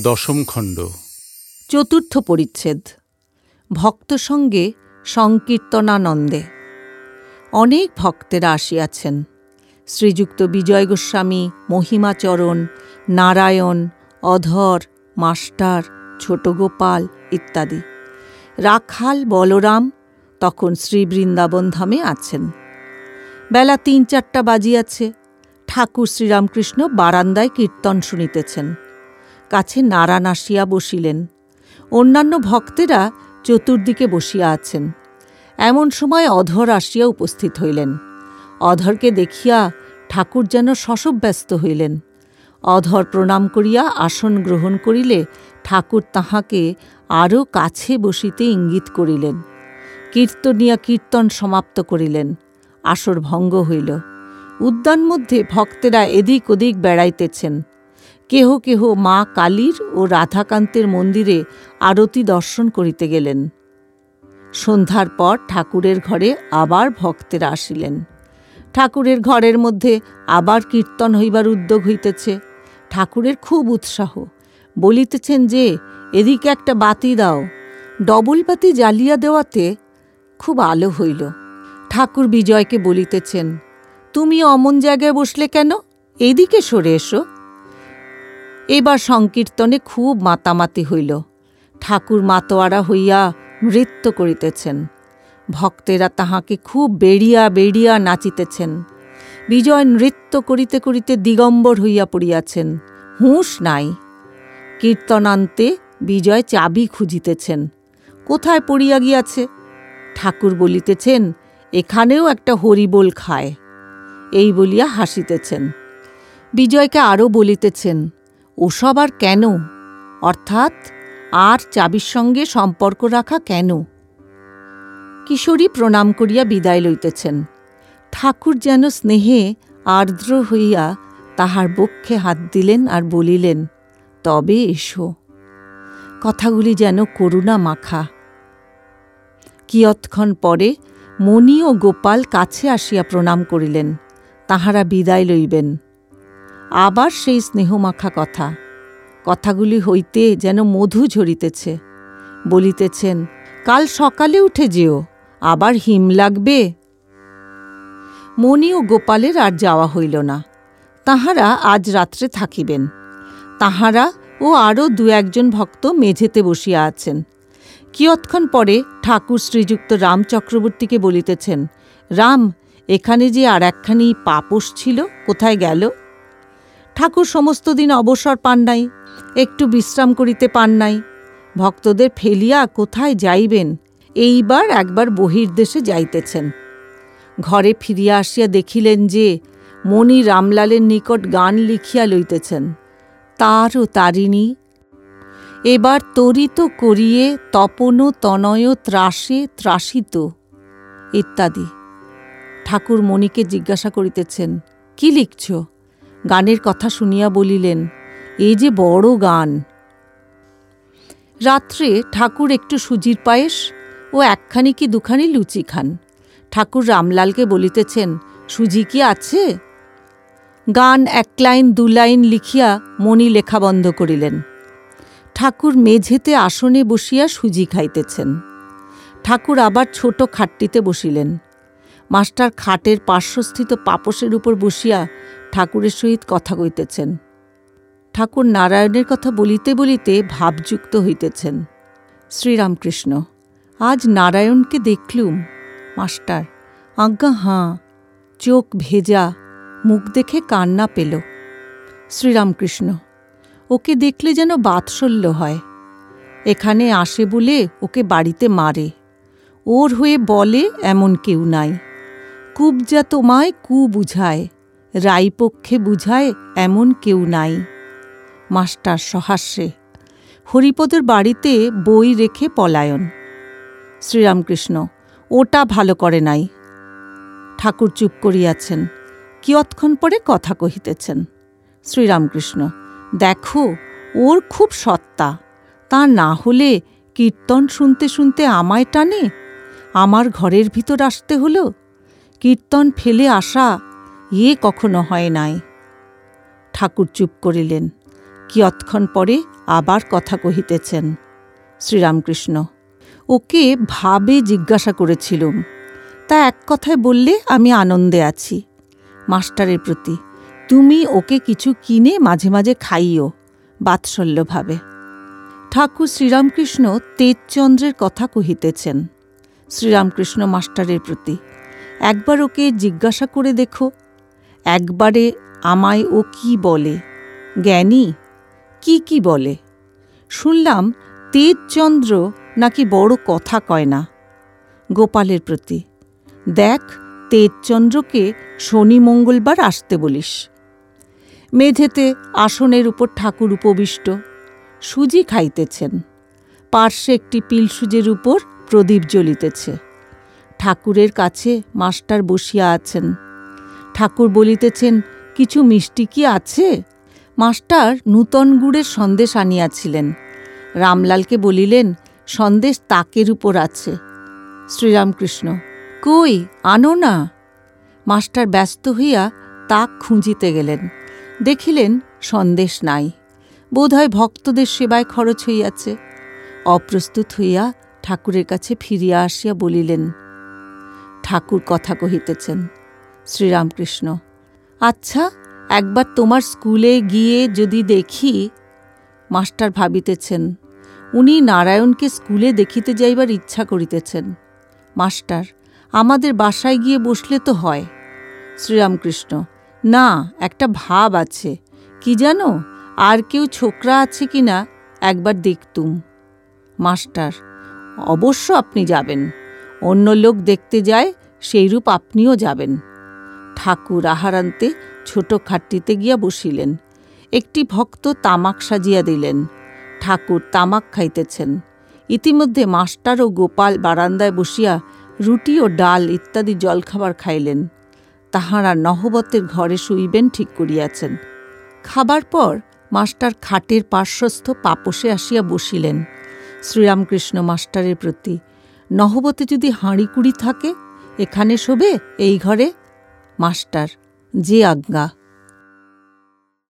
দশম খণ্ড। চতুর্থ পরিচ্ছেদ। ভক্ত সঙ্গে সংকীর্তনানন্দে। অনেক ভক্তেরা আসিয়াছেন। শ্রীযুক্ত বিজয় গোস্বামী, মহিমাচরণ, নারায়ণ, অধর, মাস্টার, ছোট গোপাল ইত্যাদি। রাখাল, বলরাম তখন শ্রী বৃন্দাবন ধামে আছেন। বেলা তিন চারটা বাজিয়াছে। ঠাকুর শ্রীরামকৃষ্ণ বারান্দায় কীর্তন শুনিতেছেন। কাছে নারায়ণ আসিয়া বসিলেন। অন্যান্য ভক্তেরা চতুর্দিকে বসিয়া আছেন। এমন সময় অধর আসিয়া উপস্থিত হইলেন। অধরকে দেখিয়া ঠাকুর যেন শশব্যস্ত হইলেন। অধর প্রণাম করিয়া আসন গ্রহণ করিলে ঠাকুর তাহাকে আরও কাছে বসিতে ইঙ্গিত করিলেন। কীর্তনিয়া কীর্তন সমাপ্ত করিলেন। আসর ভঙ্গ হইল। উদ্যান মধ্যে ভক্তেরা এদিক ওদিক বেড়াইতেছেন। কেহ কেহ মা কালীর ও রাধাকান্তের মন্দিরে আরতি দর্শন করিতে গেলেন। সন্ধ্যার পর ঠাকুরের ঘরে আবার ভক্তেরা আসিলেন। ঠাকুরের ঘরের মধ্যে আবার কীর্তন হইবার উদ্যোগ হইতেছে। ঠাকুরের খুব উৎসাহ। বলিতেছেন যে, এদিকে একটা বাতি দাও। ডবল বাতি জ্বালিয়া দেওয়াতে খুব আলো হইল। ঠাকুর বিজয়কে বলিতেছেন, তুমি অমন জায়গায় বসলে কেন? এদিকে সরে এসো। এবার সংকীর্তনে খুব মাতামাতি হইল। ঠাকুর মাতোয়ারা হইয়া নৃত্য করিতেছেন। ভক্তেরা তাহাকে খুব বেড়িয়া বেড়িয়া নাচিতেছেন। বিজয় নৃত্য করিতে করিতে দিগম্বর হইয়া পড়িয়াছেন। হুঁশ নাই। কীর্তনান্তে বিজয় চাবি খুঁজিতেছেন। কোথায় পড়িয়া গিয়াছে? ঠাকুর বলিতেছেন, এখানেও একটা হরিবোল খায়। এই বলিয়া হাসিতেছেন। বিজয়কে আরও বলিতেছেন ওসব আর কেন? অর্থাৎ, আর চাবির সঙ্গে সম্পর্ক রাখা কেন? কিশোরী প্রণাম করিয়া বিদায় লইতেছেন। ঠাকুর যেন স্নেহে আর্দ্র হইয়া তাহার বক্ষে হাত দিলেন আর বলিলেন, তবে এসো। কথাগুলি যেন করুণা মাখা। কিয়ৎক্ষণ পরে মণি ও গোপাল কাছে আসিয়া প্রণাম করিলেন। তাহারা বিদায় লইবেন। আবার সেই স্নেহমাখা কথা। কথাগুলি হইতে যেন মধু ঝরিতেছে। বলিতেছেন, কাল সকালে উঠে যেও, আবার হিম লাগবে? মণি ও গোপালের আর যাওয়া হইল না। তাহারা আজ রাত্রে থাকিবেন। তাহারা ও আরও দু একজন ভক্ত মেঝেতে বসিয়া আছেন। কিয়ৎক্ষণ পরে ঠাকুর শ্রীযুক্ত রাম চক্রবর্তীকে বলিতেছেন, রাম, এখানে যে আর একখানি পাপস ছিল, কোথায় গেল? ঠাকুর সমস্ত দিন অবসর পান নাই, একটু বিশ্রাম করিতে পান নাই। ভক্তদের ফেলিয়া কোথায় যাইবেন? এইবার একবার বহির্দেশে যাইতেছেন। ঘরে ফিরিয়া আসিয়া দেখিলেন যে মণি রামলালের নিকট গান লিখিয়া লইতেছেন। তারও তারিণী, এবার তরিত করিয়ে তপন তনয় ত্রাসে ত্রাসিত ইত্যাদি। ঠাকুর মণিকে জিজ্ঞাসা করিতেছেন, কি লিখছ? গানের কথা শুনিয়া বলিলেন, এই যে বড় গান। রাত্রে ঠাকুর একটু সুজির পায়েস ও একখানি কি দুখানি লুচি খান। ঠাকুর রামলালকে বলিতেছেন, সুজি কি আছে? গান এক লাইন দু লাইন লিখিয়া মণি লেখা বন্ধ করিলেন। ঠাকুর মেঝেতে আসনে বসিয়া সুজি খাইতেছেন। ঠাকুর আবার ছোট খাটটিতে বসিলেন। মাস্টার খাটের পার্শ্বস্থিত পাপসের উপর বসিয়া ঠাকুরের সহিত কথা কইতেছেন। ঠাকুর নারায়ণের কথা বলিতে বলিতে ভাবযুক্ত হইতেছেন। শ্রীরামকৃষ্ণ, আজ নারায়ণকে দেখলুম। মাস্টার, আজ্ঞা হাঁ, চোখ ভেজা, মুখ দেখে কান্না পেল। শ্রীরামকৃষ্ণ, ওকে দেখলে যেন বাৎসল্য হয়। এখানে আসে বলে ওকে বাড়িতে মারে। ওর হয়ে বলে এমন কেউ নাই। কুব যা তোমায় কু বুঝায় রাইপক্ষে বুঝায় এমন কেউ নাই। মাস্টার সহাস্যে, হরিপদের বাড়িতে বই রেখে পলায়ন। শ্রীরামকৃষ্ণ, ওটা ভালো করে নাই। ঠাকুর চুপ করিয়াছেন, কিয়ৎক্ষণ পরে কথা কহিতেছেন। শ্রীরামকৃষ্ণ, দেখো, ওর খুব সত্তা। তা না হলে কীর্তন শুনতে শুনতে আমায় টানে? আমার ঘরের ভিতর আসতে হলো? কীর্তন ফেলে আসা এ কখনো হয় নাই। ঠাকুর চুপ করিলেন। কিয়ৎক্ষণ পরে আবার কথা কহিতেছেন, শ্রীরামকৃষ্ণ, ওকে ভাবে জিজ্ঞাসা করেছিলুম। তা এক কথায় বললে আমি আনন্দে আছি। মাস্টারের প্রতি, তুমি ওকে কিছু কিনে মাঝে মাঝে খাইও বাৎসল্যভাবে। ঠাকুর শ্রীরামকৃষ্ণ তেজচন্দ্রের কথা কহিতেছেন, শ্রীরামকৃষ্ণ মাস্টারের প্রতি একবার ওকে জিজ্ঞাসা করে দেখো। একবারে আমায় ও কি বলে? জ্ঞানী, কি কি বলে? শুনলাম তেজচন্দ্র নাকি বড় কথা কয় না। গোপালের প্রতি, দেখ তেজচন্দ্রকে শনি মঙ্গলবার আসতে বলিস। মেঝেতে আসনের উপর ঠাকুর উপবিষ্ট, সুজি খাইতেছেন। পার্শ্বে একটি পিলসুজের উপর প্রদীপ জ্বলিতেছে। ঠাকুরের কাছে মাস্টার বসিয়া আছেন। ঠাকুর বলিতেছেন, কিছু মিষ্টি কি আছে? মাস্টার নূতন গুড়ের সন্দেশ আনিয়াছিলেন। রামলালকে বলিলেন, সন্দেশ তাকের উপর আছে। শ্রীরামকৃষ্ণ, কই, আনো না। মাস্টার ব্যস্ত হইয়া তাক খুঁজিতে গেলেন। দেখিলেন, সন্দেশ নাই। বোধহয় ভক্তদের সেবায় খরচ হইয়াছে। অপ্রস্তুত হইয়া ঠাকুরের কাছে ফিরিয়া আসিয়া বলিলেন ঠাকুর কথা কহিতেছেন। শ্রীরামকৃষ্ণ আচ্ছা একবার তোমার স্কুলে গিয়ে যদি দেখি, মাস্টার ভাবিতেছেন, উনি নারায়ণকে স্কুলে দেখিতে যাইবার ইচ্ছা করিতেছেন। মাস্টার, আমাদের বাসায় গিয়ে বসলে তো হয়। শ্রীরামকৃষ্ণ, না, একটা ভাব আছে। কি জানো, আর কেউ ছোকরা আছে কি না একবার দেখতুম। মাস্টার, অবশ্য আপনি যাবেন। অন্য লোক দেখতে যায় সেইরূপ আপনিও যাবেন। ঠাকুর আহারান্তে ছোট খাটটিতে গিয়া বসিলেন। একটি ভক্ত তামাক সাজিয়া দিলেন। ঠাকুর তামাক খাইতেছেন। ইতিমধ্যে মাস্টার ও গোপাল বারান্দায় বসিয়া রুটি ও ডাল ইত্যাদি জলখাবার খাইলেন। তাহারা নহবতের ঘরে শুইবেন ঠিক করিয়াছেন। খাবার পর মাস্টার খাটের পার্শ্বস্থ পাপসে আসিয়া বসিলেন। শ্রীরামকৃষ্ণ মাস্টারের প্রতি, নহবতে যদি হাঁড়ি কুড়ি থাকে এখানে শোবে এই ঘরে? মাস্টার যে আজ্ঞা।